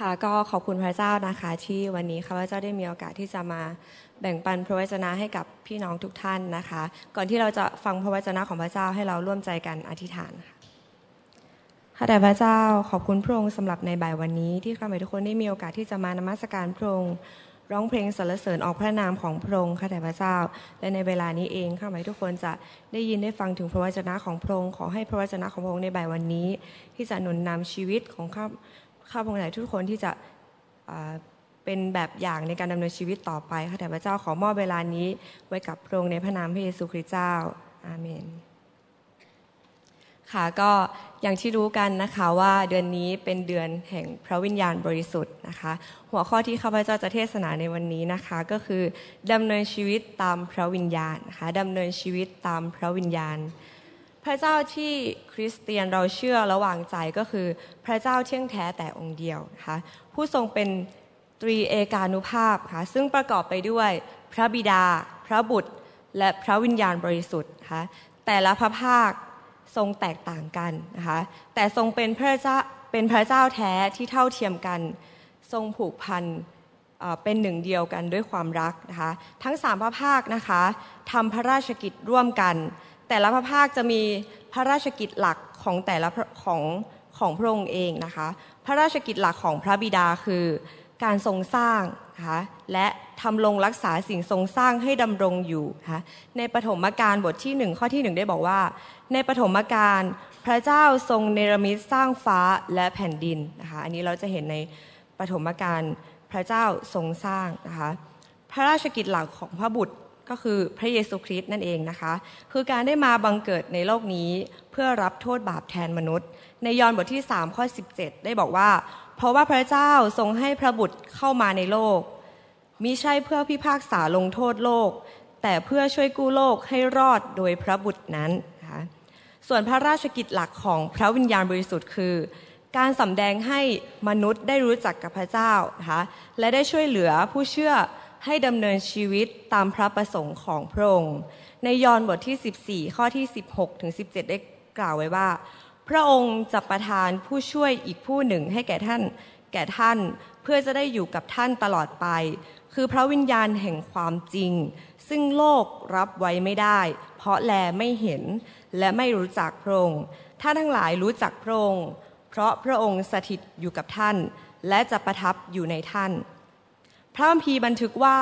ค่ะก็ขอบคุณพระเจ้านะคะที่วันนี้ข้าพเจ้าได้มีโอกาสที่จะมาแบ่งปันพระวจนะให้กับพี่น้องทุกท่านนะคะ ก่อนที่เราจะฟังพระวจนะของพระเจ้าให้เราร่วมใจกันอธิษฐานค่ะข้าแต่พระเจ้าขอบคุณพระองค์สำหรับในบ่ายวันนี้ ที่ข้าพเจ้าทุกคนได้มีโอกาสที่จะมานมัสการพระองค์ร้องเพลงสรรเสริญออกพระนามของพระองค์ข้าแต่พระเจ้า และในเวลานี้เองข้าพเจ้าทุกคนจะได้ยินได้ฟังถึงพระวจนะของพระองค์ขอให้พระวจนะของพระองค์ในบ่ายวันนี้ ที่จะหนุนนำชีวิตของข้า ข้าพเจ้าทุกคนที่จะเป็นแบบอย่างในการดำเนินชีวิตต่อไปข้าแต่พระเจ้าขอมอบเวลานี้ไว้กับพระองค์ในพระนามพระเยซูคริสต์เจ้า อาเมน ค่ะก็อย่างที่รู้กันนะคะว่าเดือนนี้เป็นเดือนแห่งพระวิญญาณบริสุทธิ์นะคะ หัวข้อที่ข้าพเจ้าจะเทศนาในวันนี้นะคะ ก็คือดำเนินชีวิตตามพระวิญญาณนะคะดำเนินชีวิตตามพระวิญญาณ พระเจ้าที่คริสเตียนเราเชื่อระหว่างใจก็คือพระเจ้าเที่ยงแท้แต่องค์เดียวนะคะผู้ทรงเป็นตรีเอกานุภาพค่ะซึ่งประกอบไปด้วยพระบิดา พระบุตร และพระวิญญาณบริสุทธิ์นะคะแต่ละพระภาคทรงแตกต่างกันนะคะแต่ทรงเป็นพระเจ้าเป็นพระเจ้าแท้ที่เท่าเทียมกัน ทรงผูกพันเป็นหนึ่งเดียวกันด้วยความรักนะคะทั้งสามพระภาคนะคะทำพระราชกิจร่วมกัน แต่ละพระภาคจะมีพระราชกิจหลักของแต่ละของของพระองค์เองนะคะ พระราชกิจหลักของพระบิดาคือการทรงสร้างนะคะและทำลงรักษาสิ่งทรงสร้างให้ดำรงอยู่นะคะในปฐมกาลบทที่หนึ่งข้อที่หนึ่งได้บอกว่า ในปฐมกาลพระเจ้าทรงเนรมิตสร้างฟ้าและแผ่นดินนะคะอันนี้เราจะเห็นในปฐมกาลพระเจ้าทรงสร้างนะคะพระราชกิจหลักของพระบุตร ก็คือพระเยซูคริสต์นั่นเองนะคะ คือการได้มาบังเกิดในโลกนี้เพื่อรับโทษบาปแทนมนุษย์ ในยอห์นบทที่3ข้อ17 ได้บอกว่า เพราะว่าพระเจ้าทรงให้พระบุตรเข้ามาในโลกมิใช่เพื่อพิพากษาลงโทษโลก แต่เพื่อช่วยกู้โลกให้รอดโดยพระบุตรนั้นนะคะส่วนพระราชกิจหลักของพระวิญญาณบริสุทธิ์คือการสำแดงให้มนุษย์ได้รู้จักกับพระเจ้านะคะและได้ช่วยเหลือผู้เชื่อ ให้ดำเนินชีวิตตามพระประสงค์ของพระองค์ ในยอห์นบทที่ 14 ข้อที่ 16 ถึง 17 ได้กล่าวไว้ว่า พระองค์จะประทานผู้ช่วยอีกผู้หนึ่งให้แก่ท่าน แก่ท่าน เพื่อจะได้อยู่กับท่านตลอดไป คือพระวิญญาณแห่งความจริง ซึ่งโลกรับไว้ไม่ได้ เพราะแลไม่เห็นและไม่รู้จักพระองค์ท่านทั้งหลายรู้จักพระองค์ เพราะพระองค์สถิตอยู่กับท่าน และจะประทับอยู่ในท่าน พระคัมภีร์บันทึกว่า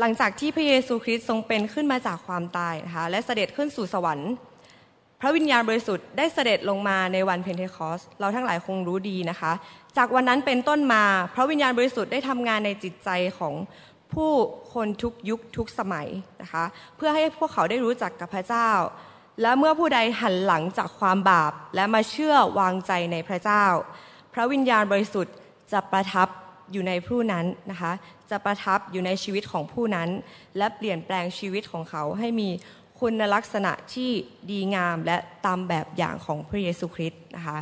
หลังจากที่พระเยซูคริสต์ทรงเป็นขึ้นมาจากความตายนะคะและเสด็จขึ้นสู่สวรรค์ พระวิญญาณบริสุทธิ์ได้เสด็จลงมาในวันเพนเทคอสต์เราทั้งหลายคงรู้ดีนะคะ จากวันนั้นเป็นต้นมาพระวิญญาณบริสุทธิ์ได้ทำงานในจิตใจของผู้คนทุกยุคทุกสมัยนะคะเพื่อให้พวกเขาได้รู้จักกับพระเจ้า และเมื่อผู้ใดหันหลังจากความบาปและมาเชื่อวางใจในพระเจ้า พระวิญญาณบริสุทธิ์จะประทับ อยู่ในผู้นั้นนะคะ จะประทับอยู่ในชีวิตของผู้นั้น และเปลี่ยนแปลงชีวิตของเขาให้มีคุณลักษณะที่ดีงามและตามแบบอย่างของพระเยซูคริสต์นะคะ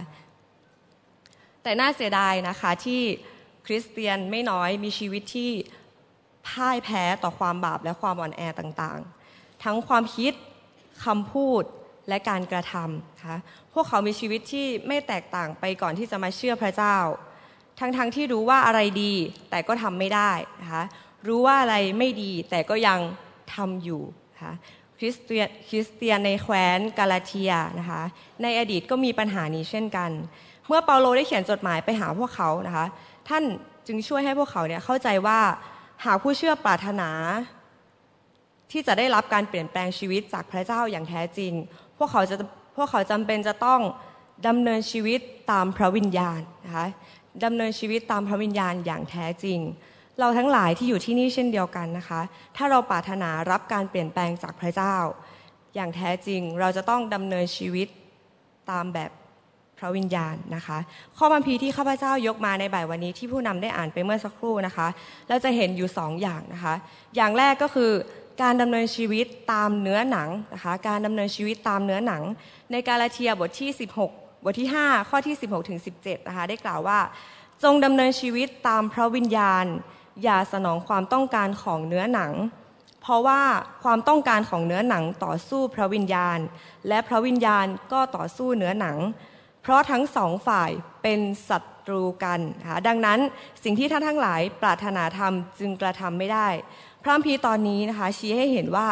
แต่น่าเสียดายนะคะที่คริสเตียนไม่น้อยมีชีวิตที่พ่ายแพ้ต่อความบาปและความอ่อนแอต่างๆ ทั้งความคิดคำพูดและการกระทำนะคะพวกเขามีชีวิตที่ไม่แตกต่างไปก่อนที่จะมาเชื่อพระเจ้า ทั้งๆทที่รู้ว่าอะไรดี แต่ก็ทำไม่ได้นะคะรู้ว่าอะไรไม่ดีแต่ก็ยังทำอยู่นะคะคริสเตียนคริสเตียนในแคว้นกาลาเทียนะคะในอดีตก็มีปัญหานี้เช่นกัน เมื่อเปาโลได้เขียนจดหมายไปหาพวกเขานะคะท่านจึงช่วยให้พวกเขาเนี่ยเข้าใจว่าหากผู้เชื่อปรารถนา ที่จะได้รับการเปลี่ยนแปลงชีวิตจากพระเจ้าอย่างแท้จริง พวกเขาจะพวกเขาจำเป็นจะต้องดำเนินชีวิตตามพระวิญญาณนะคะ ดำเนินชีวิตตามพระวิญญาณอย่างแท้จริง เราทั้งหลายที่อยู่ที่นี่เช่นเดียวกันนะคะ ถ้าเราปรารถนารับการเปลี่ยนแปลงจากพระเจ้า อย่างแท้จริงเราจะต้องดำเนินชีวิตตามแบบพระวิญญาณนะคะ ข้อบัมพีที่ข้าพเจ้ายกมาในบ่ายวันนี้ที่ผู้นำได้อ่านไปเมื่อสักครู่นะคะ เราจะเห็นอยู่สองอย่างนะคะ อย่างแรกก็คือการดำเนินชีวิตตามเนื้อหนังนะคะ การดำเนินชีวิตตามเนื้อหนัง ในกาลาเทียบทที่ 16 บทที่ 5 ข้อที่ 16ถึง17นะคะได้กล่าวว่า จงดำเนินชีวิตตามพระวิญญาณ อย่าสนองความต้องการของเนื้อหนัง เพราะว่าความต้องการของเนื้อหนังต่อสู้พระวิญญาณ และพระวิญญาณก็ต่อสู้เนื้อหนัง เพราะทั้งสองฝ่ายเป็นศัตรูกันนะคะดังนั้นสิ่งที่ท่านทั้งหลายปรารถนาทำจึงกระทำไม่ได้ พระคัมภีตอนนี้นะคะชี้ให้เห็นว่า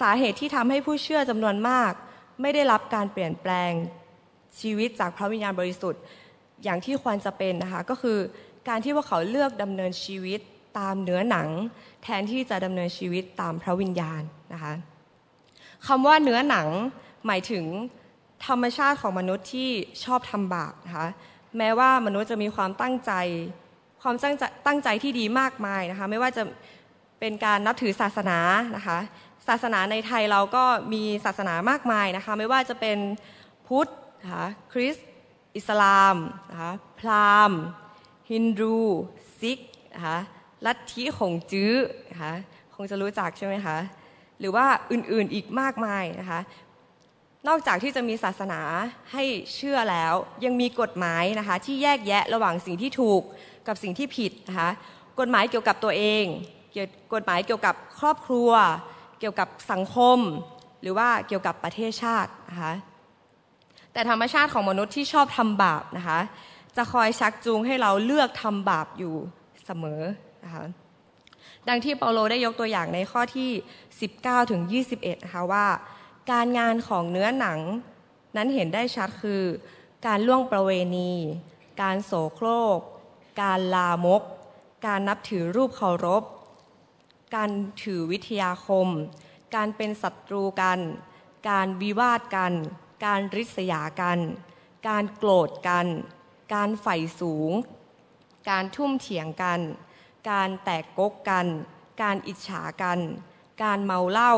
สาเหตุที่ทำให้ผู้เชื่อจำนวนมาก ไม่ได้รับการเปลี่ยนแปลง ชีวิตจากพระวิญญาณบริสุทธิ์อย่างที่ควรจะเป็นนะคะก็คือการที่พวกเขาเลือกดำเนินชีวิตตามเนื้อหนัง แทนที่จะดำเนินชีวิตตามพระวิญญาณนะคะคำว่าเนื้อหนังหมายถึงธรรมชาติของมนุษย์ที่ชอบทำบาปนะคะแม้ว่ามนุษย์จะมีความตั้งใจ ความตั้งใจตั้งใจที่ดีมากมายนะคะไม่ว่าจะเป็นการนับถือศาสนานะคะศาสนาในไทยเราก็มีศาสนามากมายนะคะไม่ว่าจะเป็นพุทธ นะคะคริสต์อิสลามนะคะพราหมณ์ฮินดูซิกนะคะลัทธิของจื้อนะคะคงจะรู้จักใช่ไหมคะหรือว่าอื่นๆอีกมากมายนะคะนอกจากที่จะมีศาสนาให้เชื่อแล้วยังมีกฎหมายนะคะที่แยกแยะระหว่างสิ่งที่ถูกกับสิ่งที่ผิดนะคะกฎหมายเกี่ยวกับตัวเองกฎหมายเกี่ยวกับครอบครัว เกี่ยวกับสังคม หรือว่าเกี่ยวกับประเทศชาตินะคะ แต่ธรรมชาติของมนุษย์ที่ชอบทำบาปนะคะ จะคอยชักจูงให้เราเลือกทำบาปอยู่เสมอนะคะดังที่เปาโลได้ยกตัวอย่างในข้อที่ 19ถึง21นะคะว่า การงานของเนื้อหนังนั้นเห็นได้ชัดคือ การล่วงประเวณี การโสโครก การลามก การนับถือรูปเคารพ การถือวิทยาคม การเป็นศัตรูกัน การวิวาทกัน การริษยากัน การโกรธกัน การใฝ่สูง การทุ่มเถียงกัน การแตกกกกัน การอิจฉากัน การเมาเหล้า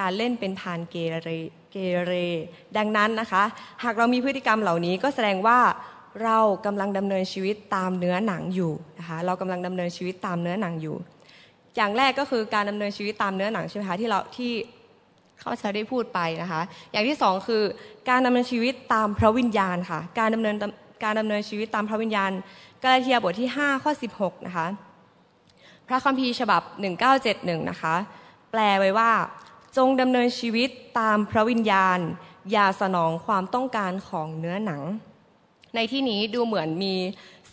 การเล่นเป็นพานเกเรเกเร ดังนั้นนะคะ หากเรามีพฤติกรรมเหล่านี้ก็แสดงว่าเรากำลังดำเนินชีวิตตามเนื้อหนังอยู่นะคะ เรากำลังดำเนินชีวิตตามเนื้อหนังอยู่ อย่างแรกก็คือการดำเนินชีวิตตามเนื้อหนังใช่ไหมคะที่เราที่ ข้าจะได้พูดไปนะคะ อย่างที่สองคือการดำเนินชีวิตตามพระวิญญาณค่ะ การดำเนินการดำเนินชีวิตตามพระวิญญาณกาลาเทียบทที่ 5 ข้อ 16 นะคะ พระคัมภีร์ฉบับ 1971 นะคะ แปลไว้ว่า จงดำเนินชีวิตตามพระวิญญาณ อย่าสนองความต้องการของเนื้อหนัง ในที่นี้ดูเหมือนมี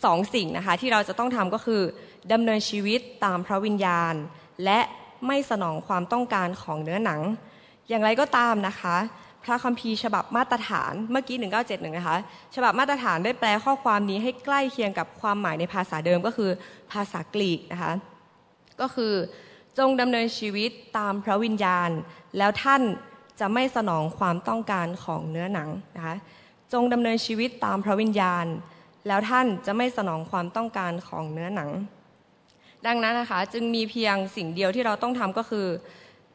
สองสิ่งนะคะ ที่เราจะต้องทำก็คือดำเนินชีวิตตามพระวิญญาณ และไม่สนองความต้องการของเนื้อหนัง อย่างไรก็ตามนะคะ พระคัมภีร์ฉบับมาตรฐานเมื่อกี้ 1971 นะคะ ฉบับมาตรฐานได้แปลข้อความนี้ให้ใกล้เคียงกับความหมายในภาษาเดิมก็คือภาษากรีกนะคะ ก็คือจงดำเนินชีวิตตามพระวิญญาณ แล้วท่านจะไม่สนองความต้องการของเนื้อหนังนะคะจงดำเนินชีวิตตามพระวิญญาณ แล้วท่านจะไม่สนองความต้องการของเนื้อหนัง ดังนั้นนะคะจึงมีเพียงสิ่งเดียวที่เราต้องทำก็คือ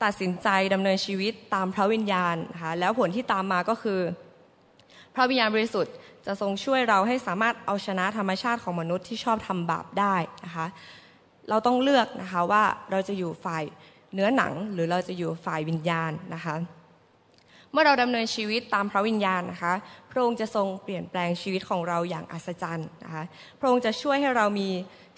ตัดสินใจดำเนินชีวิตตามพระวิญญาณนะคะแล้วผลที่ตามมาก็คือ พระวิญญาณบริสุทธิ์จะทรงช่วยเราให้สามารถเอาชนะธรรมชาติของมนุษย์ที่ชอบทำบาปได้นะคะเราต้องเลือกนะคะว่าเราจะอยู่ฝ่ายเนื้อหนังหรือเราจะอยู่ฝ่ายวิญญาณนะคะเมื่อเราดำเนินชีวิตตามพระวิญญาณนะคะ พระองค์จะทรงเปลี่ยนแปลงชีวิตของเราอย่างอัศจรรย์นะคะ พระองค์จะช่วยให้เรามี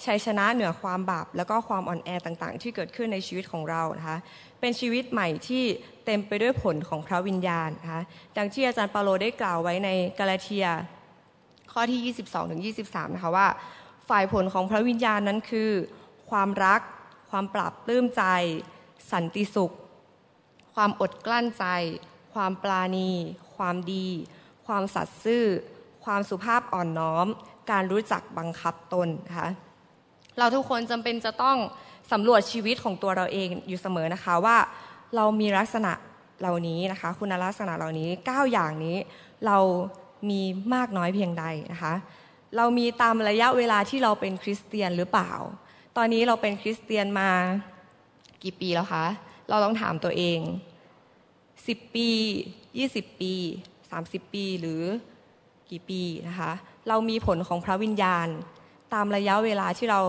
ชัยชนะเหนือความบาป แล้วก็ความอ่อนแอต่างๆ ที่เกิดขึ้นในชีวิตของเรานะคะ เป็นชีวิตใหม่ที่เต็มไปด้วยผลของพระวิญญาณนะคะดังที่อาจารย์เปาโลได้กล่าวไว้ในกาลาเทีย ข้อที่ 22ถึง23 นะคะว่า ฝ่ายผลของพระวิญญาณนั้นคือ ความรัก ความปรับปลื้มใจ สันติสุข ความอดกลั้นใจ ความปราณี ความดี ความสัตย์ซื่อ ความสุภาพอ่อนน้อม การรู้จักบังคับตนนะคะเราทุกคนจำเป็นจะต้อง สำรวจชีวิตของตัวเราเองอยู่เสมอนะคะว่าเรามีลักษณะเหล่านี้นะคะ คุณลักษณะเหล่านี้ 9 อย่างนี้ เรามีมากน้อยเพียงใดนะคะ เรามีตามระยะเวลาที่เราเป็นคริสเตียนหรือเปล่า ตอนนี้เราเป็นคริสเตียนมากี่ปีแล้วคะเราต้องถามตัวเอง 10 ปี 20 ปี 30 ปีหรือกี่ปีนะคะ เรามีผลของพระวิญญาณ ตามระยะเวลาที่เรา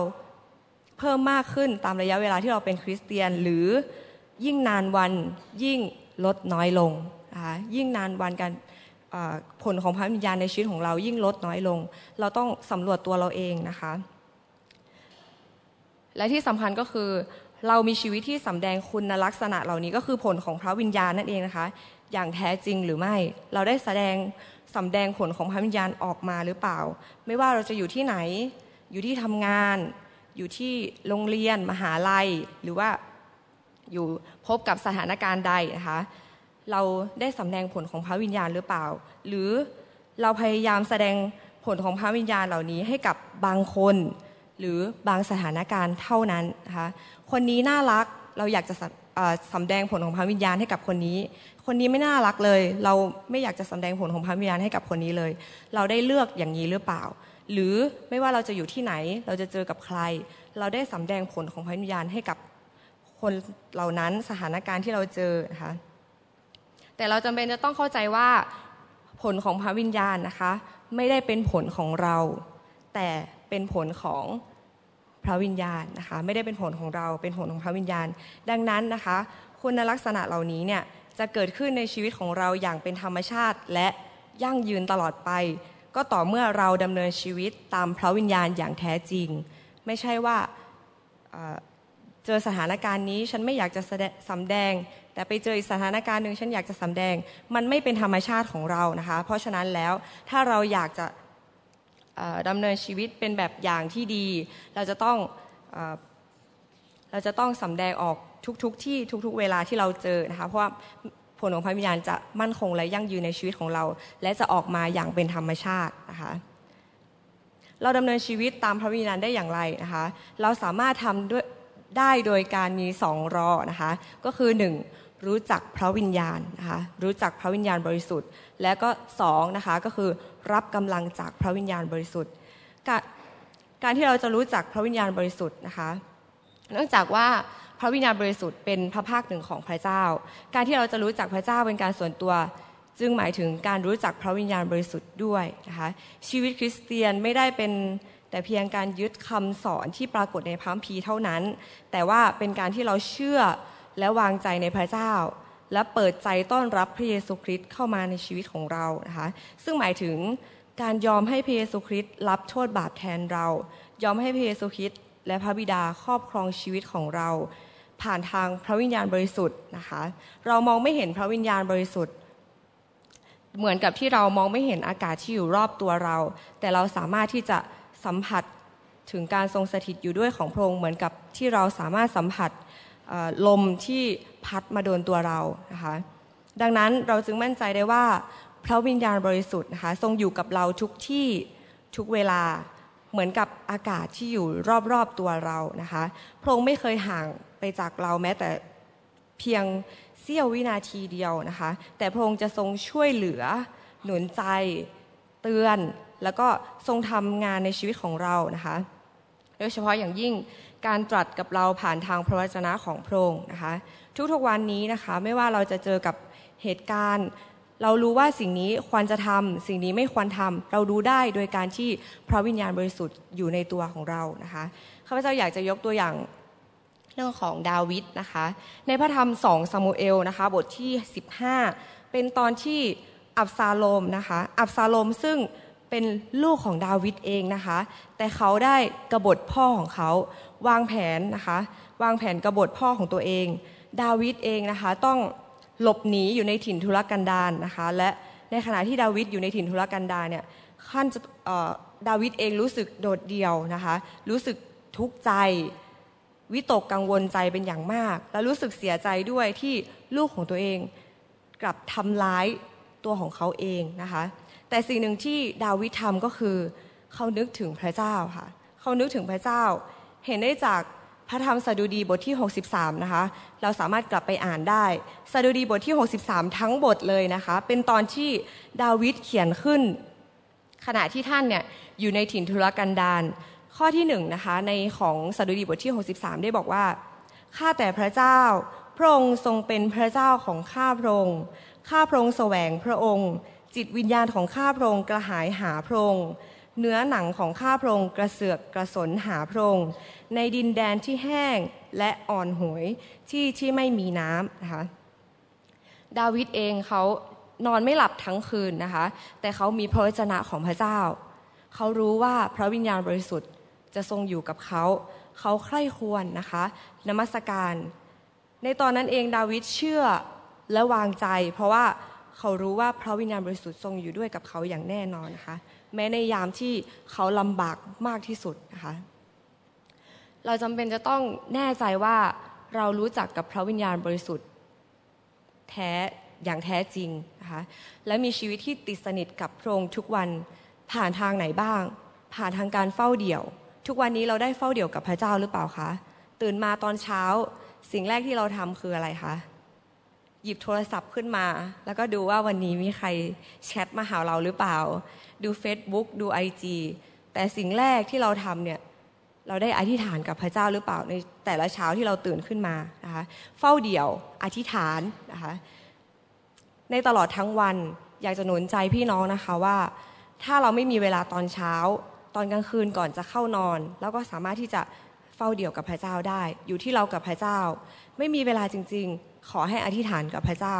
เพิ่มมากขึ้นตามระยะเวลาที่เราเป็นคริสเตียน หรือยิ่งนานวันยิ่งลดน้อยลงนะคะยิ่งนานวันการผลของพระวิญญาณในชีวิตของเรายิ่งลดน้อยลง เราต้องสำรวจตัวเราเองนะคะ และที่สำคัญก็คือเรามีชีวิตที่สำแดงคุณลักษณะเหล่านี้ก็คือผลของพระวิญญาณนั่นเองนะคะ อย่างแท้จริงหรือไม่ เราได้แสดงสำแดงผลของพระวิญญาณออกมาหรือเปล่า ไม่ว่าเราจะอยู่ที่ไหน อยู่ที่ทำงาน อยู่ที่โรงเรียนมหาลัย หรือว่าอยู่พบกับสถานการณ์ใดนะคะเราได้สำแดงผลของพระวิญญาณหรือเปล่า หรือเราพยายามแสดงผลของพระวิญญาณเหล่านี้ให้กับบางคน หรือบางสถานการณ์เท่านั้นนะคะคนนี้น่ารักเราอยากจะสำแดงผลของพระวิญญาณให้กับคนนี้ คนนี้ไม่น่ารักเลย เราไม่อยากจะสำแดงผลของพระวิญญาณให้กับคนนี้เลย เราได้เลือกอย่างนี้หรือเปล่า หรือไม่ว่าเราจะอยู่ที่ไหน เราจะเจอกับใคร เราได้สำแดงผลของพระวิญญาณให้กับคนเหล่านั้นสถานการณ์ที่เราเจอนะคะแต่เราจำเป็นจะต้องเข้าใจว่าผลของพระวิญญาณนะคะ ไม่ได้เป็นผลของเรา แต่เป็นผลของพระวิญญาณนะคะ ไม่ได้เป็นผลของเราเป็นผลของพระวิญญาณ ดังนั้นนะคะ คุณลักษณะเหล่านี้เนี่ยจะเกิดขึ้นในชีวิตของเราอย่างเป็นธรรมชาติและยั่งยืนตลอดไป ก็ต่อเมื่อเราดำเนินชีวิตตามพระวิญญาณอย่างแท้จริง ไม่ใช่ว่าเจอสถานการณ์นี้ฉันไม่อยากจะสำแดง แต่ไปเจออีกสถานการณ์หนึ่งฉันอยากจะสำแดง มันไม่เป็นธรรมชาติของเรานะคะ เพราะฉะนั้นแล้วถ้าเราอยากจะดำเนินชีวิตเป็นแบบอย่างที่ดี เราจะต้องเราจะต้องสำแดงออกทุกๆทที่ทุกๆ เวลาที่เราเจอนะคะเพราะว่า ลของพระวิญญาณจะมั่นคงและยั่งยืนในชีวิตของเรา และจะออกมาอย่างเป็นธรรมชาตินะคะเราดำเนินชีวิตตามพระวิญญาณได้อย่างไรนะคะ เราสามารถทำด้วยได้โดยการมีสองรอนะคะ ก็คือหนึ่งรู้จักพระวิญญาณนะคะ รู้จักพระวิญญาณบริสุทธิ์ และก็สองนะคะก็คือรับกำลังจากพระวิญญาณบริสุทธิ์ การที่เราจะรู้จักพระวิญญาณบริสุทธิ์นะคะ เนื่องจากว่า ระวิญญาณบริสุทธิ์เป็นพระภาคหนึ่งของพระเจ้า การที่เราจะรู้จักพระเจ้าเป็นการส่วนตัว จึงหมายถึงการรู้จักพระวิญญาณบริสุทธิ์ด้วยนะคะชีวิตคริสเตียนไม่ได้เป็นแต่เพียงการยึดคำสอนที่ปรากฏในพระคัมภีร์เท่านั้น แต่ว่าเป็นการที่เราเชื่อและวางใจในพระเจ้า และเปิดใจต้อนรับพระเยซูคริสต์เข้ามาในชีวิตของเรานะคะซึ่งหมายถึงการยอมให้พระเยซูคริสต์รับโทษบาปแทนเรา ยอมให้พระเยซูคริสต์และพระบิดาครอบครองชีวิตของเรา ผ่านทางพระวิญญาณบริสุทธิ์นะคะ เรามองไม่เห็นพระวิญญาณบริสุทธิ์ เหมือนกับที่เรามองไม่เห็นอากาศที่อยู่รอบตัวเรา แต่เราสามารถที่จะสัมผัสถึงการทรงสถิตอยู่ด้วยของพระองค์เหมือนกับที่เราสามารถสัมผัสลมที่พัดมาโดนตัวเรานะคะ ดังนั้นเราจึงมั่นใจได้ว่าพระวิญญาณบริสุทธิ์นะคะทรงอยู่กับเราทุกที่ทุกเวลาเหมือนกับอากาศที่อยู่รอบๆตัวเรานะคะ พระองค์ไม่เคยห่าง ไปจากเราแม้แต่เพียงเสี้ยววินาทีเดียวนะคะ แต่พระองค์จะทรงช่วยเหลือ หนุนใจ เตือน แล้วก็ทรงทำงานในชีวิตของเรานะคะ โดยเฉพาะอย่างยิ่งการตรัสกับเราผ่านทางพระวจนะของพระองค์นะคะ ทุกๆวันนี้นะคะ ไม่ว่าเราจะเจอกับเหตุการณ์ เรารู้ว่าสิ่งนี้ควรจะทำสิ่งนี้ไม่ควรทำเรารู้ได้โดยการที่พระวิญญาณบริสุทธิ์อยู่ในตัวของเรานะคะข้าพเจ้าอยากจะยกตัวอย่าง เรื่องของดาวิดนะคะ ในพระธรรมสองซามูเอลนะคะ บทที่ 15 เป็นตอนที่อับซาโลมนะคะ อับซาโลมซึ่งเป็นลูกของดาวิดเองนะคะ แต่เขาได้กบฏพ่อของเขาวางแผนนะคะ วางแผนกบฏพ่อของตัวเอง ดาวิดเองนะคะต้องหลบหนีอยู่ในถิ่นทุรกันดารนนะคะ และในขณะที่ดาวิดอยู่ในถิ่นทุรกันดารเนี่ยขั้นดาวิดเองรู้สึกโดดเดี่ยวนะคะ รู้สึกทุกข์ใจ วิตกกังวลใจเป็นอย่างมาก และรู้สึกเสียใจด้วยที่ลูกของตัวเอง กลับทำร้ายตัวของเขาเองนะคะ แต่สิ่งหนึ่งที่ดาวิดทำก็คือเขานึกถึงพระเจ้าค่ะเขานึกถึงพระเจ้า เห็นได้จากพระธรรมสดุดีบทที่ 63 นะคะ เราสามารถกลับไปอ่านได้ สดุดีบทที่ 63 ทั้งบทเลยนะคะ เป็นตอนที่ดาวิดเขียนขึ้น ขณะที่ท่านเนี่ยอยู่ในถิ่นทุรกันดาร ข้อที่หนึ่งนะคะในของสดุดีบทที่ 63 ได้บอกว่าข้าแต่พระเจ้า พระองค์ทรงเป็นพระเจ้าของข้าพระองค์ข้าพระองค์แสวงพระองค์ จิตวิญญาณของข้าพระองค์กระหายหาพระองค์เนื้อหนังของข้าพระองค์กระเสือกกระสนหาพระองค์ในดินแดนที่แห้งและอ่อนหวยที่ที่ไม่มีน้ำนะคะดาวิดเองเขานอนไม่หลับทั้งคืนนะคะ แต่เขามีพระวจนะของพระเจ้า เขารู้ว่าพระวิญญาณบริสุทธิ์ จะทรงอยู่กับเขา เขาใคร่ควรนะคะ นมัสการ ในตอนนั้นเองดาวิดเชื่อและวางใจ เพราะว่าเขารู้ว่าพระวิญญาณบริสุทธิ์ทรงอยู่ด้วยกับเขาอย่างแน่นอนนะคะ แม้ในยามที่เขาลำบากมากที่สุดนะคะ เราจำเป็นจะต้องแน่ใจว่าเรารู้จักกับพระวิญญาณบริสุทธิ์แท้อย่างแท้จริงนะคะและมีชีวิตที่ติดสนิทกับพระองค์ทุกวันผ่านทางไหนบ้าง ผ่านทางการเฝ้าเดี่ยว ทุกวันนี้เราได้เฝ้าเดี่ยวกับพระเจ้าหรือเปล่าคะ ตื่นมาตอนเช้า สิ่งแรกที่เราทำคืออะไรคะ หยิบโทรศัพท์ขึ้นมา แล้วก็ดูว่าวันนี้มีใครแชทมาหาเราหรือเปล่า ดู Facebook ดู IG แต่สิ่งแรกที่เราทำเนี่ย เราได้อธิษฐานกับพระเจ้าหรือเปล่าในแต่ละเช้าที่เราตื่นขึ้นมานะคะ เฝ้าเดี่ยว อธิษฐานนะคะ ในตลอดทั้งวันอยากจะหนุนใจพี่น้องนะคะว่า ถ้าเราไม่มีเวลาตอนเช้า ตอนกลางคืนก่อนจะเข้านอน แล้วก็สามารถที่จะเฝ้าเดี่ยวกับพระเจ้าได้ อยู่ที่เรากับพระเจ้า ไม่มีเวลาจริง ๆ ขอให้อธิษฐานกับพระเจ้า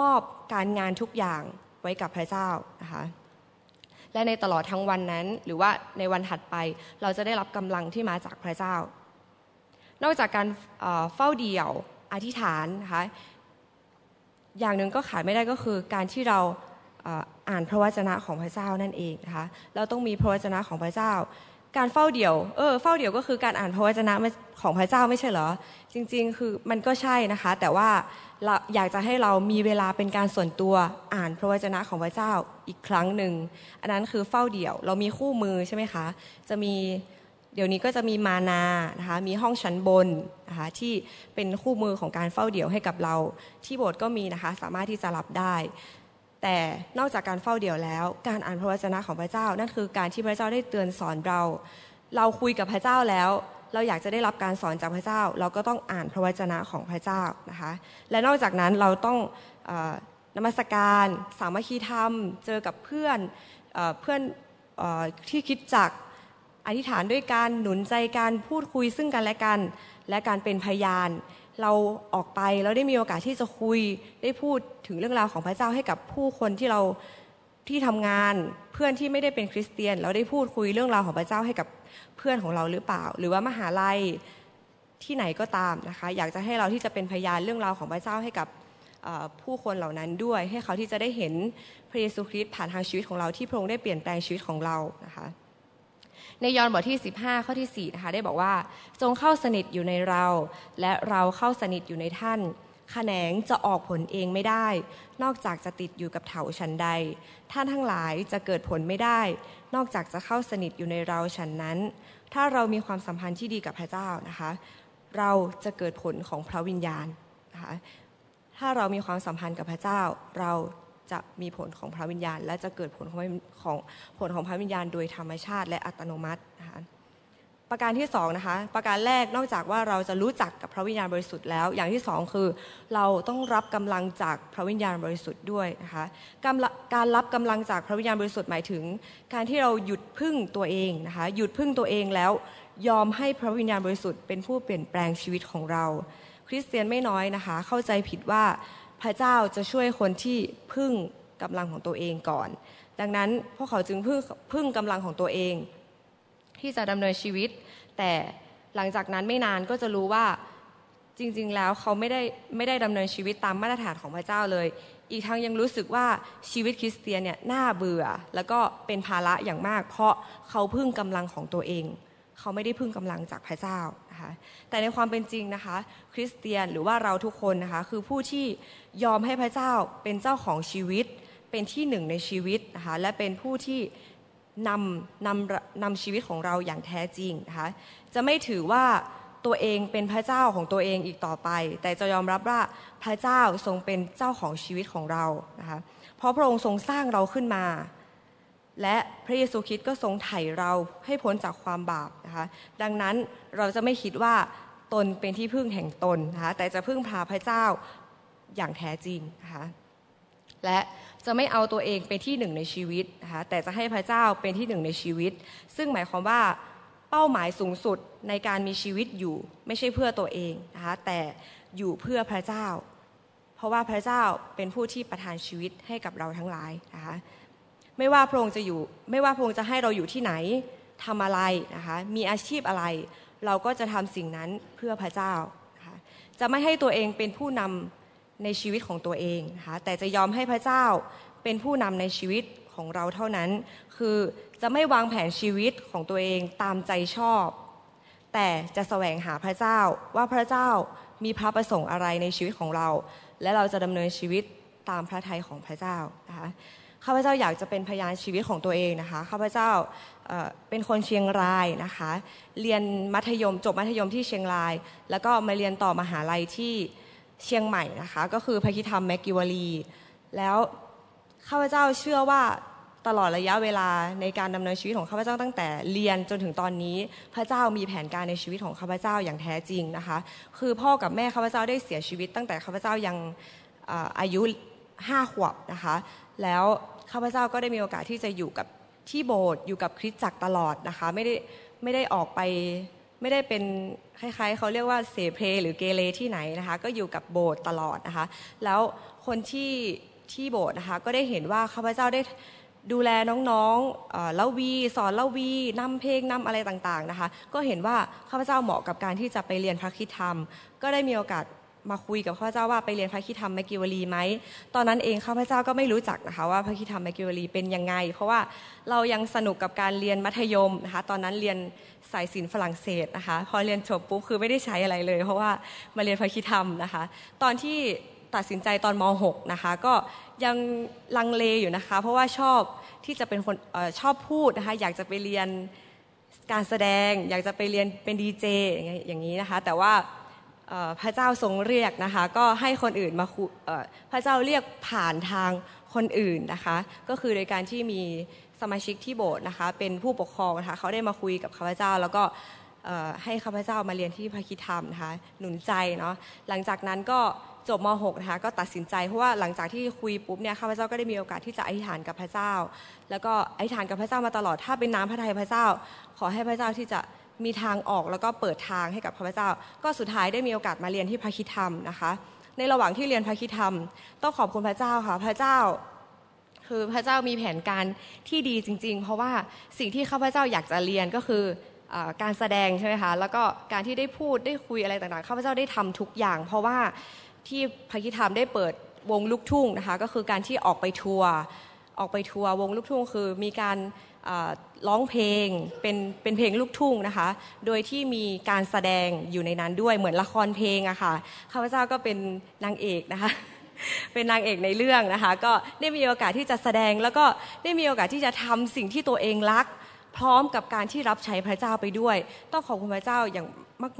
มอบการงานทุกอย่างไว้กับพระเจ้านะคะและในตลอดทั้งวันนั้น หรือว่าในวันถัดไปเราจะได้รับกำลังที่มาจากพระเจ้า นอกจากการเฝ้าเดี่ยวอธิษฐานนะคะอย่างหนึ่งก็ขาดไม่ได้ก็คือการที่เรา อ่านพระวจนะของพระเจ้านั่นเองนะคะเราต้องมีพระวจนะของพระเจ้า การเฝ้าเดี่ยวเออเฝ้าเดี่ยวก็คือการอ่านพระวจนะของพระเจ้าไม่ใช่เหรอ จริง ๆ คือมันก็ใช่นะคะ แต่ว่าเราอยากจะให้เรามีเวลาเป็นการส่วนตัวอ่านพระวจนะของพระเจ้าอีกครั้งหนึ่งอันนั้นคือเฝ้าเดี่ยว เรามีคู่มือใช่ไหมคะ จะมีเดี๋ยวนี้ก็จะมีมานานะคะมีห้องชั้นบนนะคะที่เป็นคู่มือของการเฝ้าเดี่ยวให้กับเรา ที่โบสถ์ก็มีนะคะสามารถที่จะรับได้ แต่นอกจากการเฝ้าเดี่ยวแล้ว การอ่านพระวจนะของพระเจ้า นั่นคือการที่พระเจ้าได้เตือนสอนเรา เราคุยกับพระเจ้าแล้ว เราอยากจะได้รับการสอนจากพระเจ้า เราก็ต้องอ่านพระวจนะของพระเจ้านะคะ และนอกจากนั้นเราต้องนมัสการ สามัคคีธรรม เจอกับเพื่อนเพื่อนที่คิดจักอธิษฐานด้วยการหนุนใจการพูดคุยซึ่งกันและกัน และการเป็นพยาน เราออกไปแล้วได้มีโอกาสที่จะคุยได้พูดถึงเรื่องราวของพระเจ้าให้กับผู้คนที่เราที่ทำงานเพื่อนที่ไม่ได้เป็นคริสเตียน เราได้พูดคุยเรื่องราวของพระเจ้าให้กับเพื่อนของเราหรือเปล่า หรือว่ามหาลัยที่ไหนก็ตามนะคะ อยากจะให้เราที่จะเป็นพยานเรื่องราวของพระเจ้าให้กับผู้คนเหล่านั้นด้วย ให้เขาที่จะได้เห็นพระเยซูคริสต์ผ่านทางชีวิตของเราที่พระองค์ได้เปลี่ยนแปลงชีวิตของเรานะคะ ในยอห์นบทที่ 15 ข้อที่ 4 นะคะ ได้บอกว่าจงเข้าสนิทอยู่ในเรา และเราเข้าสนิทอยู่ในท่านขแขนงจะออกผลเองไม่ได้ นอกจากจะติดอยู่กับเถาฉันใด ท่านทั้งหลายจะเกิดผลไม่ได้ นอกจากจะเข้าสนิทอยู่ในเราฉันนั้น ถ้าเรามีความสัมพันธ์ที่ดีกับพระเจ้านะคะ เราจะเกิดผลของพระวิญญาณนะคะถ้าเรามีความสัมพันธ์กับพระเจ้า เรา จะมีผลของพระวิญญาณ และจะเกิดผลของของผลของพระวิญญาณ โดยธรรมชาติและอัตโนมัตินะคะประการที่สองนะคะประการแรกนอกจากว่าเราจะรู้จักกับพระวิญญาณบริสุทธิ์แล้ว อย่างที่สองคือ เราต้องรับกำลังจากพระวิญญาณบริสุทธิ์ด้วยนะคะการรับกำลังจากพระวิญญาณบริสุทธิ์หมายถึง การที่เราหยุดพึ่งตัวเองนะคะหยุดพึ่งตัวเองแล้ว ยอมให้พระวิญญาณบริสุทธิ์เป็นผู้เปลี่ยนแปลงชีวิตของเรา คริสเตียนไม่น้อยนะคะ เข้าใจผิดว่า พระเจ้าจะช่วยคนที่พึ่งกำลังของตัวเองก่อน ดังนั้นพวกเขาจึงพึ่งพึ่งกำลังของตัวเอง ที่จะดำเนินชีวิต แต่หลังจากนั้นไม่นานก็จะรู้ว่าจริงๆ แล้วเขาไม่ได้ไม่ได้ดำเนินชีวิตตามมาตรฐานของพระเจ้าเลย อีกทั้งยังรู้สึกว่าชีวิตคริสเตียนเนี่ยน่าเบื่อ แล้วก็เป็นภาระอย่างมาก เพราะเขาพึ่งกำลังของตัวเอง เขาไม่ได้พึ่งกำลังจากพระเจ้านะคะแต่ในความเป็นจริงนะคะ คริสเตียนหรือว่าเราทุกคนนะคะคือผู้ที่ยอมให้พระเจ้าเป็นเจ้าของชีวิต เป็นที่หนึ่งในชีวิตนะคะและเป็นผู้ที่นำนำนำชีวิตของเราอย่างแท้จริงนะคะจะไม่ถือว่าตัวเองเป็นพระเจ้าของตัวเองอีกต่อไป แต่จะยอมรับว่าพระเจ้าทรงเป็นเจ้าของชีวิตของเรานะคะเพราะพระองค์ทรงสร้างเราขึ้นมา และพระเยซูคริสต์ก็ทรงไถ่เราให้พ้นจากความบาปนะคะดังนั้นเราจะไม่คิดว่าตนเป็นที่พึ่งแห่งตนนะคะแต่จะพึ่งพาพระเจ้าอย่างแท้จริงนะคะและจะไม่เอาตัวเองเป็นที่หนึ่งในชีวิตนะคะแต่จะให้พระเจ้าเป็นที่หนึ่งในชีวิต ซึ่งหมายความว่าเป้าหมายสูงสุดในการมีชีวิตอยู่ไม่ใช่เพื่อตัวเองนะคะแต่อยู่เพื่อพระเจ้า เพราะว่าพระเจ้าเป็นผู้ที่ประทานชีวิตให้กับเราทั้งหลายนะคะ ไม่ว่าพระองค์จะอยู่ ไม่ว่าพระองค์จะให้เราอยู่ที่ไหนทำอะไรนะคะมีอาชีพอะไร เราก็จะทำสิ่งนั้นเพื่อพระเจ้านะคะจะไม่ให้ตัวเองเป็นผู้นำในชีวิตของตัวเองนะคะแต่จะยอมให้พระเจ้าเป็นผู้นำในชีวิตของเราเท่านั้น คือจะไม่วางแผนชีวิตของตัวเองตามใจชอบ แต่จะแสวงหาพระเจ้าว่าพระเจ้ามีพระประสงค์อะไรในชีวิตของเรา และเราจะดำเนินชีวิตตามพระทัยของพระเจ้านะคะ ข้าพเจ้าอยากจะเป็นพยานชีวิตของตัวเองนะคะข้าพเจ้าเป็นคนเชียงรายนะคะ เรียนมัธยมจบมัธยมที่เชียงราย แล้วก็มาเรียนต่อมหาลัยที่เชียงใหม่นะคะ ก็คือพระคิธรรมแมกกิวารีแล้วข้าพเจ้าเชื่อว่าตลอดระยะเวลาในการดำเนินชีวิตของข้าพเจ้าตั้งแต่เรียนจนถึงตอนนี้ พระเจ้ามีแผนการในชีวิตของข้าพเจ้าอย่างแท้จริงนะคะ คือพ่อกับแม่ข้าพเจ้าได้เสียชีวิต ตั้งแต่ข้าพเจ้ายังอายุห้าขวบนะคะ แล้ว ข้าพเจ้าก็ได้มีโอกาสที่จะอยู่กับที่โบสถ์อยู่กับคริสตจักรตลอดนะคะ ไม่ได้ไม่ได้ออกไปไม่ได้เป็นคล้ายๆเขาเรียกว่าเสเพหรือเกเรที่ไหนนะคะ ก็อยู่กับโบสถ์ตลอดนะคะ แล้วคนที่ที่โบสถ์นะคะก็ได้เห็นว่าข้าพเจ้าได้ดูแลน้องๆเล่าวีสอนเล่าวีนำเพลงนำอะไรต่างๆนะคะ ก็เห็นว่าข้าพเจ้าเหมาะกับการที่จะไปเรียนพระคิดธรรม ก็ได้มีโอกาส มาคุยกับข้าพเจ้าว่าไปเรียนพระคิธรรมแมกิวลีไหมตอนนั้นเองข้าพเจ้าก็ไม่รู้จักนะคะว่าพระคิธรรมแมกิวลีเป็นยังไง เพราะว่าเรายังสนุกกับการเรียนมัธยมนะคะตอนนั้นเรียนสายศิลป์ฝรั่งเศสนะคะพอเรียนจบปุ๊บคือไม่ได้ใช้อะไรเลย เพราะว่ามาเรียนพระคิธรรมนะคะ ตอนที่ตัดสินใจตอนม .6 นะคะก็ยังลังเลอยู่นะคะ เพราะว่าชอบที่จะเป็นคนอชอบพูดนะคะอยากจะไปเรียนการแสดง อยากจะไปเรียนเป็นดีเจอย่างนี้นะคะ แต่ว่า พระเจ้าทรงเรียกนะคะ ก็ให้คนอื่นมาพระเจ้าเรียกผ่านทางคนอื่นนะคะ ก็คือโดยการที่มีสมาชิกที่โบสถ์นะคะ เป็นผู้ปกครองนะคะเขาได้มาคุยกับข้าพเจ้า แล้วก็ให้ข้าพเจ้ามาเรียนที่พระคิธรรมนะคะหนุนใจเนาะหลังจากนั้นก็จบม .6 นะคะก็ตัดสินใจเพราะว่าหลังจากที่คุยปุ๊บเนี่ยข้าพเจ้าก็ได้มีโอกาสที่จะอธิษฐานกับพระเจ้า แล้วก็อธิษฐานกับพระเจ้ามาตลอดถ้าเป็นน้ำพระทัยพระเจ้า ขอให้พระเจ้าที่จะ มีทางออกแล้วก็เปิดทางให้กับข้าพเจ้า ก็สุดท้ายได้มีโอกาสมาเรียนที่พระคิธรรมนะคะ ในระหว่างที่เรียนพระคิธรรม ต้องขอบคุณพระเจ้าค่ะพระเจ้า คือพระเจ้ามีแผนการที่ดีจริง ๆ เพราะว่าสิ่งที่ข้าพเจ้าอยากจะเรียนก็คือการแสดงใช่ไหมคะแล้วก็การที่ได้พูดได้คุยอะไรต่างๆข้าพเจ้าได้ทำทุกอย่าง เพราะว่าที่พระคิธรรมได้เปิดวงลูกทุ่งนะคะก็คือการที่ออกไปทัวร์ ออกไปทัวร์วงลูกทุ่งคือมีการร้องเพลงเป็นเป็นเพลงลูกทุ่งนะคะ โดยที่มีการแสดงอยู่ในนั้นด้วยเหมือนละครเพลงอะคะ่ะข้าพเจ้าก็เป็นนางเอกนะคะ เป็นนางเอกในเรื่องนะคะ ก็ได้มีโอกาสที่จะแสดงแล้วก็ได้มีโอกาสที่จะทำสิ่งที่ตัวเองรัก พร้อมกับการที่รับใช้พระเจ้าไปด้วย ต้องขอบคุณพระเจ้าอย่าง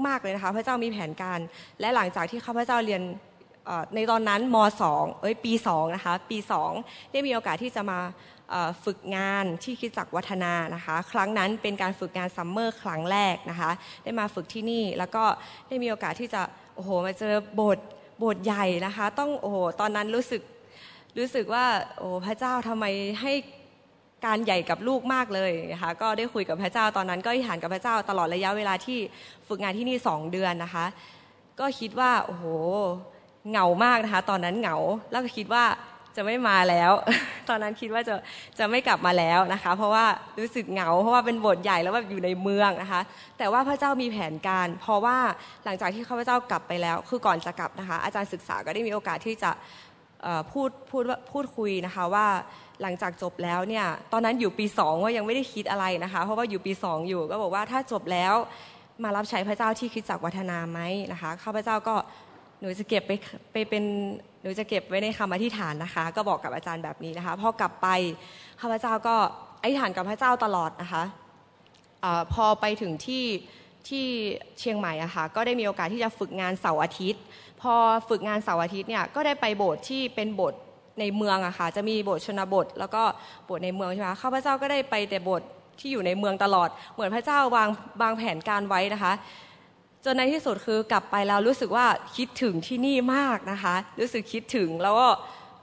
มาก ๆเลยนะคะ พระเจ้ามีแผนการ และหลังจากที่ข้าพเจ้าเรียน ในตอนนั้นม .2 เอ้ยปี2นะคะปี 2 ได้มีโอกาสที่จะมาฝึกงานที่คิดจักวัฒนานะคะ ครั้งนั้นเป็นการฝึกงานซัมเมอร์ครั้งแรกนะคะ ได้มาฝึกที่นี่แล้วก็ได้มีโอกาสที่จะโอ้โหมาเจอบทบทใหญ่นะคะ ต้องโอ้โหตอนนั้นรู้สึกรู้สึกว่าโอ้พระเจ้าทำไมให้การใหญ่กับลูกมากเลยนะคะก็ได้คุยกับพระเจ้าตอนนั้นก็อธิษฐานกับพระเจ้าตลอดระยะเวลาที่ฝึกงานที่นี่สองเดือนนะคะ ก็คิดว่าโอ้โห เหงามากนะคะ ตอนนั้นเหงาแล้วก็คิดว่าจะไม่มาแล้ว ตอนนั้นคิดว่าจะจะไม่กลับมาแล้วนะคะ เพราะว่ารู้สึกเหงา เพราะว่าเป็นบทใหญ่แล้วแบบอยู่ในเมืองนะคะ แต่ว่าพระเจ้ามีแผนการ เพราะว่าหลังจากที่ข้าพเจ้ากลับไปแล้ว คือก่อนจะกลับนะคะ อาจารย์ศึกษาก็ได้มีโอกาสที่จะพูดพูดพูดคุยนะคะว่าหลังจากจบแล้วเนี่ยตอนนั้นอยู่ปีสองว่ายังไม่ได้คิดอะไรนะคะ เพราะว่าอยู่ปีสองอยู่ก็บอกว่าถ้าจบแล้วมารับใช้พระเจ้าที่คิดจักวัฒนาไหมนะคะข้าพเจ้าก็ หนูจะเก็บไปไปเป็นหนูจะเก็บไว้ในคำอธิษฐานนะคะ ก็บอกกับอาจารย์แบบนี้นะคะพอกลับไปข้าพเจ้าก็อธิษฐานกับพระเจ้าตลอดนะคะอพอไปถึงที่ที่เชียงใหม่อะคะ่ะก็ได้มีโอกาสที่จะฝึกงานเสาร์อาทิตย์ พอฝึกงานเสาร์อาทิตย์เนี่ยก็ได้ไปโบสถ์ที่เป็นโบสถ์ในเมืองอะคะ่ะจะมีโบสถ์ชนบท แล้วก็โบสถ์ในเมืองใช่ไหมข้าพเจ้าก็ได้ไปแต่โบสถ์ที่อยู่ในเมืองตลอด เหมือนพระเจ้าวางวางแผนการไว้นะคะ จนในที่สุดคือกลับไปแล้วรู้สึกว่าคิดถึงที่นี่มากนะคะ รู้สึกคิดถึงแล้วก็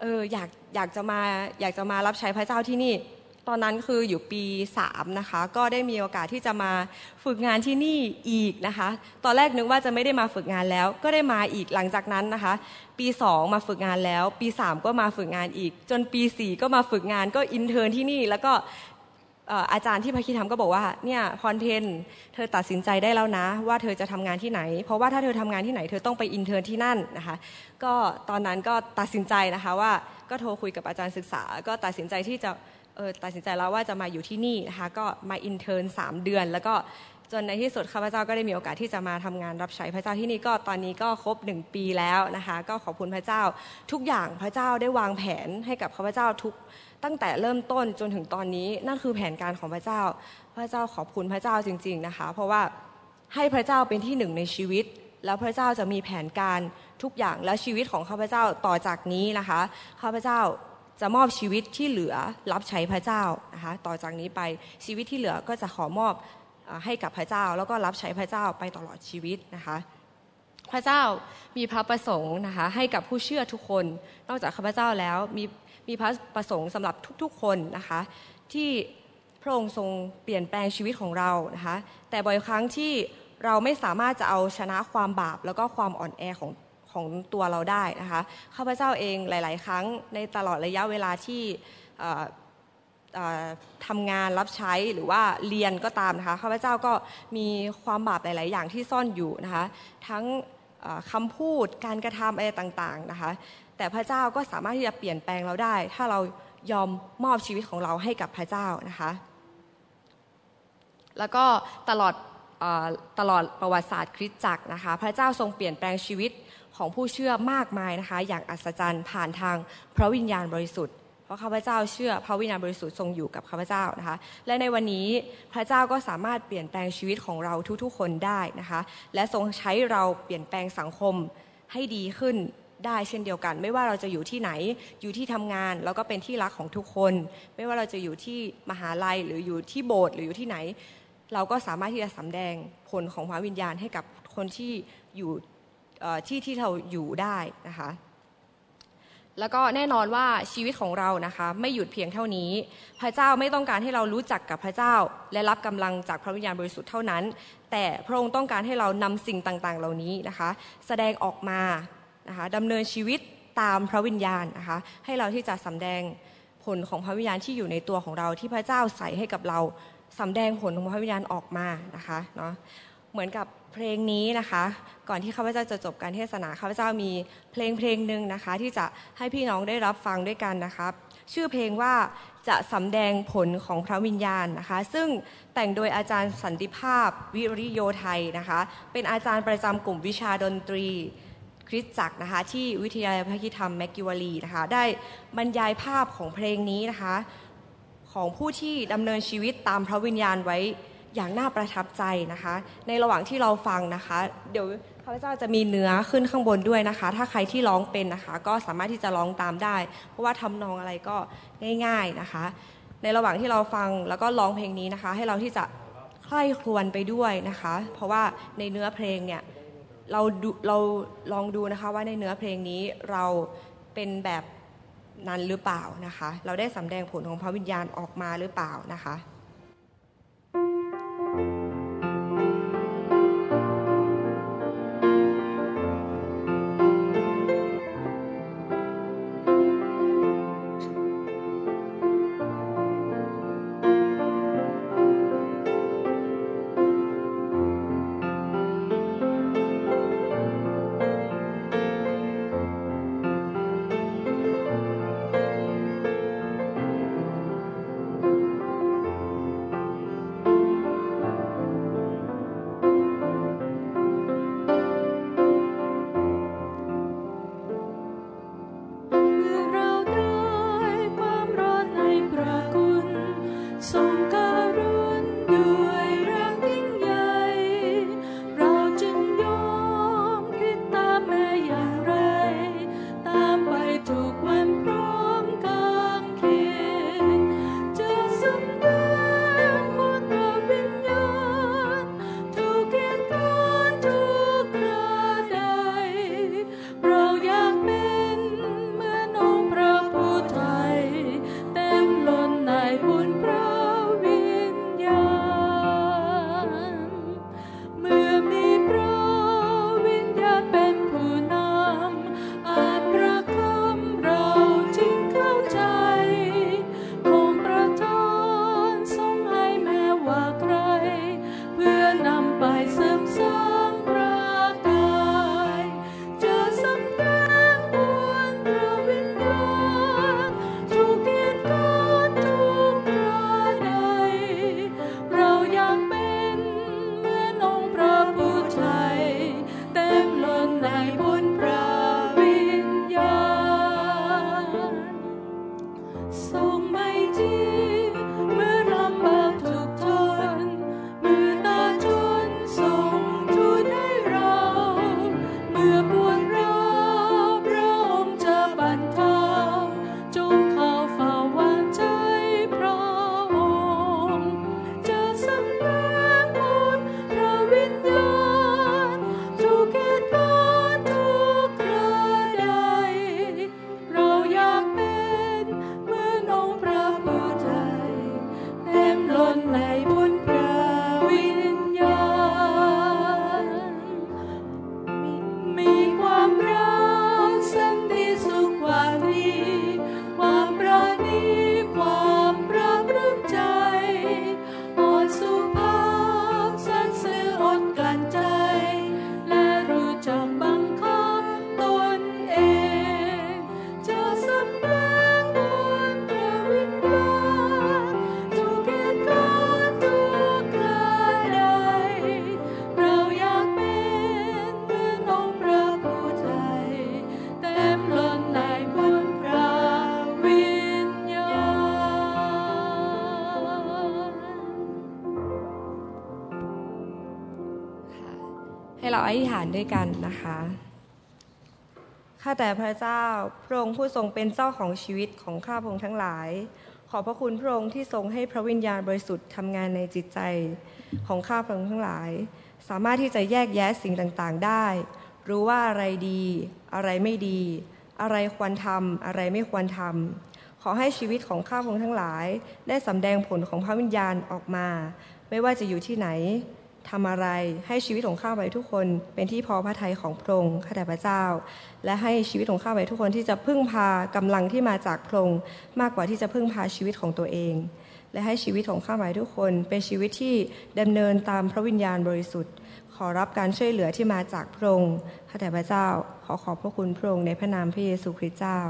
เอออยากอยากจะมาอยากจะมารับใช้พระเจ้าที่นี่ ตอนนั้นคืออยู่ปี3นะคะ ก็ได้มีโอกาสที่จะมาฝึกงานที่นี่อีกนะคะ ตอนแรกนึกว่าจะไม่ได้มาฝึกงานแล้ว ก็ได้มาอีกหลังจากนั้นนะคะ ปี 2 มาฝึกงานแล้ว ปี 3 ก็มาฝึกงานอีก จนปี 4 ก็มาฝึกงานก็ intern ที่นี่ แล้วก็ อาจารย์ที่พระคริสตธรรมก็บอกว่าเนี่ยพรเทนเธอตัดสินใจได้แล้วนะ ว่าเธอจะทำงานที่ไหน เพราะว่าถ้าเธอทำงานที่ไหนเธอต้องไป intern ที่นั่นนะคะก็ตอนนั้นก็ตัดสินใจนะคะว่าก็โทรคุยกับอาจารย์ศึกษา ก็ตัดสินใจที่จะตัดสินใจแล้วว่าจะมาอยู่ที่นี่นะคะก็มาอินเทอร์สามเดือน แล้วก็ จนในที่สุดข้าพเจ้าก็ได้มีโอกาสที่จะมาทำงานรับใช้พระเจ้าที่นี่ก็ตอนนี้ก็ครบหนึ่งปีแล้วนะคะ ก็ขอบคุณพระเจ้า ทุกอย่างพระเจ้าได้วางแผนให้กับข้าพเจ้าทุกตั้งแต่เริ่มต้นจนถึงตอนนี้นั่นคือแผนการของพระเจ้า พระเจ้าขอบคุณพระเจ้าจริง ๆนะคะ เพราะว่าให้พระเจ้าเป็นที่หนึ่งในชีวิต แล้วพระเจ้าจะมีแผนการทุกอย่างและชีวิตของข้าพเจ้าต่อจากนี้นะคะข้าพเจ้าจะมอบชีวิตที่เหลือรับใช้พระเจ้านะคะต่อจากนี้ไปชีวิตที่เหลือก็จะขอมอบ ให้กับพระเจ้า แล้วก็รับใช้พระเจ้าไปตลอดชีวิตนะคะ พระเจ้ามีพระประสงค์นะคะให้กับผู้เชื่อทุกคน นอกจากข้าพเจ้าแล้วมีมีพระประสงค์สำหรับทุกๆคนนะคะที่พระองค์ทรงเปลี่ยนแปลงชีวิตของเรานะคะแต่บ่อยครั้งที่เราไม่สามารถจะเอาชนะความบาปแล้วก็ความอ่อนแอของของตัวเราได้นะคะข้าพเจ้าเองหลาย ๆ ครั้งในตลอดระยะเวลาที่ ทำงานรับใช้หรือว่าเรียนก็ตามนะคะข้าพเจ้าก็มีความบาปหลาย ๆ อย่างที่ซ่อนอยู่นะคะทั้งคำพูดการกระทำอะไรต่าง ๆ นะคะ แต่พระเจ้าก็สามารถที่จะเปลี่ยนแปลงเราได้ ถ้าเรายอมมอบชีวิตของเราให้กับพระเจ้านะคะ แล้วก็ตลอดตลอดประวัติศาสตร์คริสตจักรนะคะ พระเจ้าทรงเปลี่ยนแปลงชีวิตของผู้เชื่อมากมายนะคะ อย่างอัศจรรย์ผ่านทางพระวิญญาณบริสุทธิ์ ราะข้าพเจ้าเชื่อพระวิญญาณบริสุทธิ์ทรงอยู่กับข้าพเจ้านะคะ และในวันนี้พระเจ้าก็สามารถเปลี่ยนแปลงชีวิตของเราทุกๆ คนได้นะคะ และทรงใช้เราเปลี่ยนแปลงสังคมให้ดีขึ้นได้เช่นเดียวกัน ไม่ว่าเราจะอยู่ที่ไหนอยู่ที่ทำงาน แล้วก็เป็นที่รักของทุกคน ไม่ว่าเราจะอยู่ที่มหาลัยหรืออยู่ที่โบสถ์หรืออยู่ที่ไหน เราก็สามารถที่จะสำแดงผลของพระวิญญาณให้กับคนที่อยู่ที่ที่เราอยู่ได้นะคะ แล้วก็แน่นอนว่าชีวิตของเรานะคะไม่หยุดเพียงเท่านี้ พระเจ้าไม่ต้องการให้เรารู้จักกับพระเจ้า และรับกำลังจากพระวิญญาณบริสุทธิ์เท่านั้น แต่พระองค์ต้องการให้เรานำสิ่งต่างๆ เหล่านี้นะคะ แสดงออกมานะคะดำเนินชีวิตตามพระวิญญาณนะคะให้เราที่จะสำแดงผลของพระวิญญาณที่อยู่ในตัวของเราที่พระเจ้าใส่ให้กับเราสำแดงผลของพระวิญญาณออกมานะคะเนาะเหมือนกับ เพลงนี้นะคะ ก่อนที่ข้าพเจ้าจะจบการเทศนาข้าพเจ้ามีเพลงเพลงหนึ่งนะคะ ที่จะให้พี่น้องได้รับฟังด้วยกันนะคะชื่อเพลงว่าจะสำแดงผลของพระวิญญาณนะคะ ซึ่งแต่งโดยอาจารย์สันติภาพวิริโยไทยนะคะ เป็นอาจารย์ประจำกลุ่มวิชาดนตรีคริสตจักรนะคะ ที่วิทยาลัยพระคิธรรมแมกกิวารีนะคะ ได้บรรยายภาพของเพลงนี้นะคะ ของผู้ที่ดำเนินชีวิตตามพระวิญญาณไว้ อย่างน่าประทับใจนะคะ ในระหว่างที่เราฟังนะคะ เดี๋ยวข้าพเจ้าจะมีเนื้อขึ้นข้างบนด้วยนะคะ ถ้าใครที่ร้องเป็นนะคะ ก็สามารถที่จะร้องตามได้ เพราะว่าทำนองอะไรก็ง่าย ๆนะคะ ในระหว่างที่เราฟังแล้วก็ร้องเพลงนี้นะคะ ให้เราที่จะใคร่ครวญไปด้วยนะคะ เพราะว่าในเนื้อเพลงเนี่ยเราดูเราลองดูนะคะว่าในเนื้อเพลงนี้เราเป็นแบบนั้นหรือเปล่านะคะ เราได้สำแดงผลของพระวิญญาณออกมาหรือเปล่านะคะ ให้เราอธิษฐานด้วยกันนะคะข้าแต่พระเจ้าพระองค์ผู้ทรงเป็นเจ้าของชีวิตของข้าพระองค์ทั้งหลาย ขอพระคุณพระองค์ที่ทรงให้พระวิญญาณบริสุทธิ์ทำงานในจิตใจของข้าพระองค์ทั้งหลาย สามารถที่จะแยกแยะสิ่งต่างๆได้ รู้ว่าอะไรดี อะไรไม่ดี อะไรควรทำอะไรไม่ควรทำขอให้ชีวิตของข้าพระองค์ทั้งหลาย ได้สำแดงผลของพระวิญญาณออกมา ไม่ว่าจะอยู่ที่ไหน ทำอะไรให้ชีวิตของข้าพเจ้าทุกคนเป็นที่พอพระทัยของพระองค์ข้าแต่พระเจ้า และให้ชีวิตของข้าพเจ้าทุกคนที่จะพึ่งพากำลังที่มาจากพระองค์มากกว่าที่จะพึ่งพาชีวิตของตัวเอง และให้ชีวิตของข้าพเจ้าทุกคนเป็นชีวิตที่ดำเนินตามพระวิญญาณบริสุทธิ์ ขอรับการช่วยเหลือที่มาจากพระองค์ข้าแต่พระเจ้า ขอขอบพระคุณพระองค์ในพระนามพระเยซูคริสต์เจ้า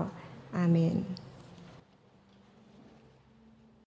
อาเมน